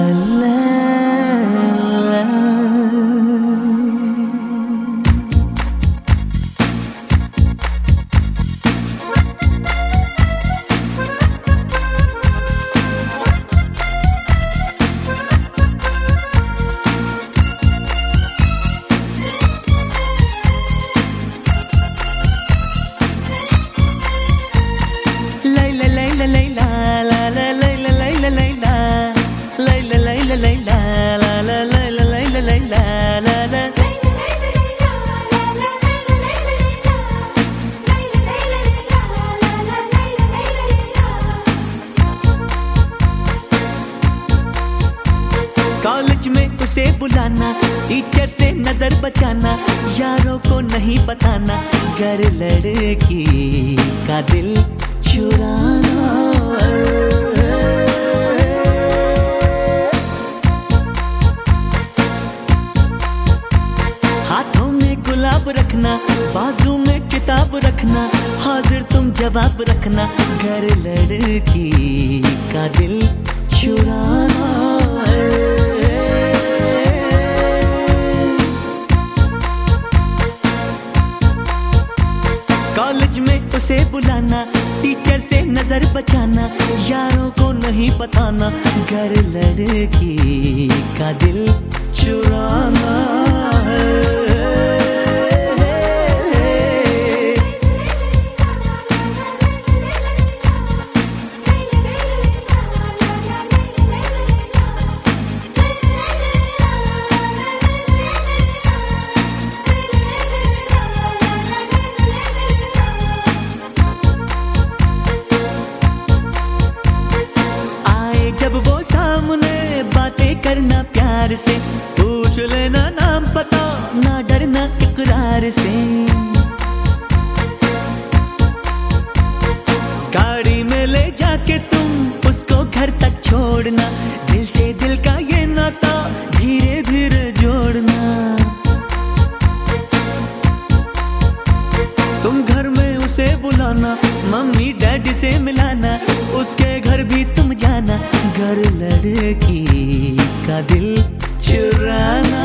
la la. नज़र बचाना, यारों को नहीं बताना गर लड़की का दिल चुराना। हाथों में गुलाब रखना, बाजू में किताब रखना, हाजिर तुम जवाब रखना, घर लड़की का दिल चुराना। नज़र बचाना यारों को नहीं बताना घर लड़की का दिल चुराना जब वो सामने बातें करना प्यार से, पूछ लेना नाम पता, ना डरना इकरार से। गाड़ी में ले जाके तुम उसको घर तक छोड़ना, दिल से दिल का ये नाता धीरे धीरे जोड़ना। तुम घर में उसे बुलाना, मम्मी डैडी से मिलाना उसके घर भी तुम जाना, घर लड़की का दिल चुराना।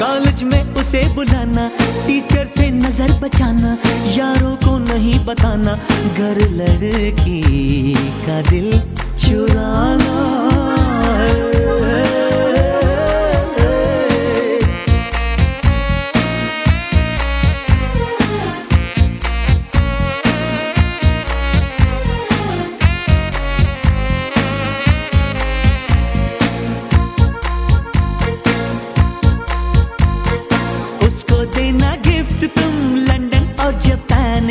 कॉलेज में उसे बुलाना, टीचर से नज़र बचाना, यारों को नहीं बताना, घर लड़की का दिल चुराना।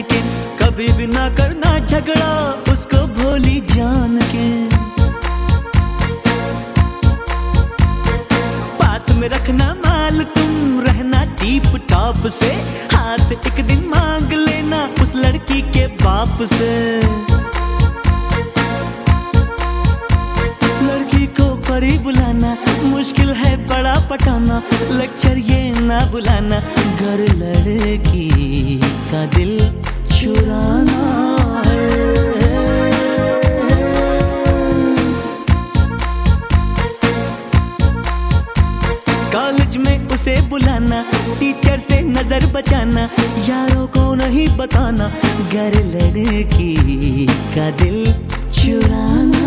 के, कभी भी ना करना झगड़ा, उसको भोली जान के। पास में रखना माल, तुम रहना टीप टॉप से। हाथ एक दिन मांग लेना उस लड़की के बाप से। परी बुलाना, मुश्किल है बड़ा पटाना लेक्चर ये ना बुलाना, घर लड़की का दिल चुराना कॉलेज में उसे बुलाना टीचर से नज़र बचाना, यारों को नहीं बताना, घर लड़की का दिल चुराना।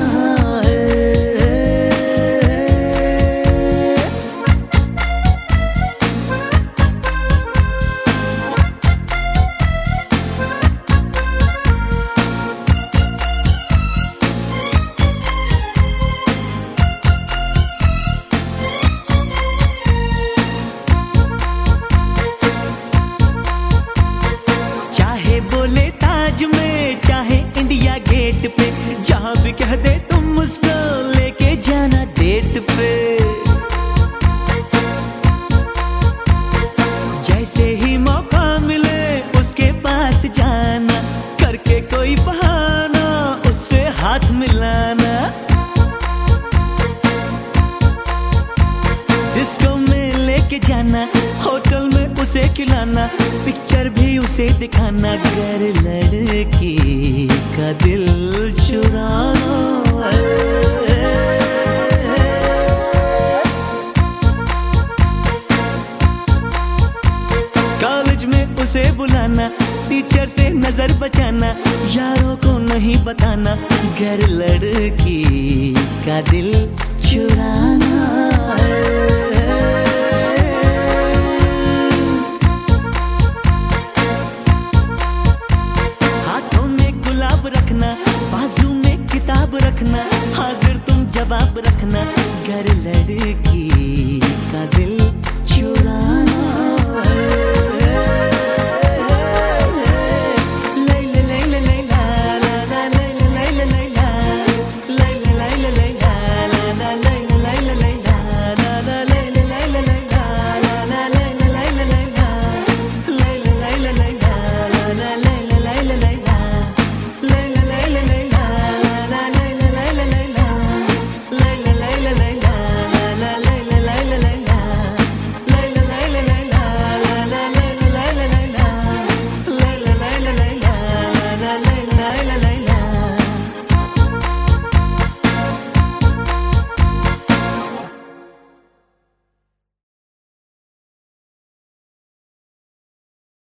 गेट पे, जहाँ भी कह दे तुम मुझको लेके जाना डेट पे। जैसे ही मौका मिले उसके पास जाना, करके कोई बहाना उससे हाथ मिलाना। डिस्को में लेके जाना उसे खिलाना पिक्चर भी उसे दिखाना, घर लड़की का दिल चुराना कॉलेज में उसे बुलाना टीचर से नज़र बचाना, यारों को नहीं बताना, घर लड़की का दिल चुराना। घर लड़की का दिल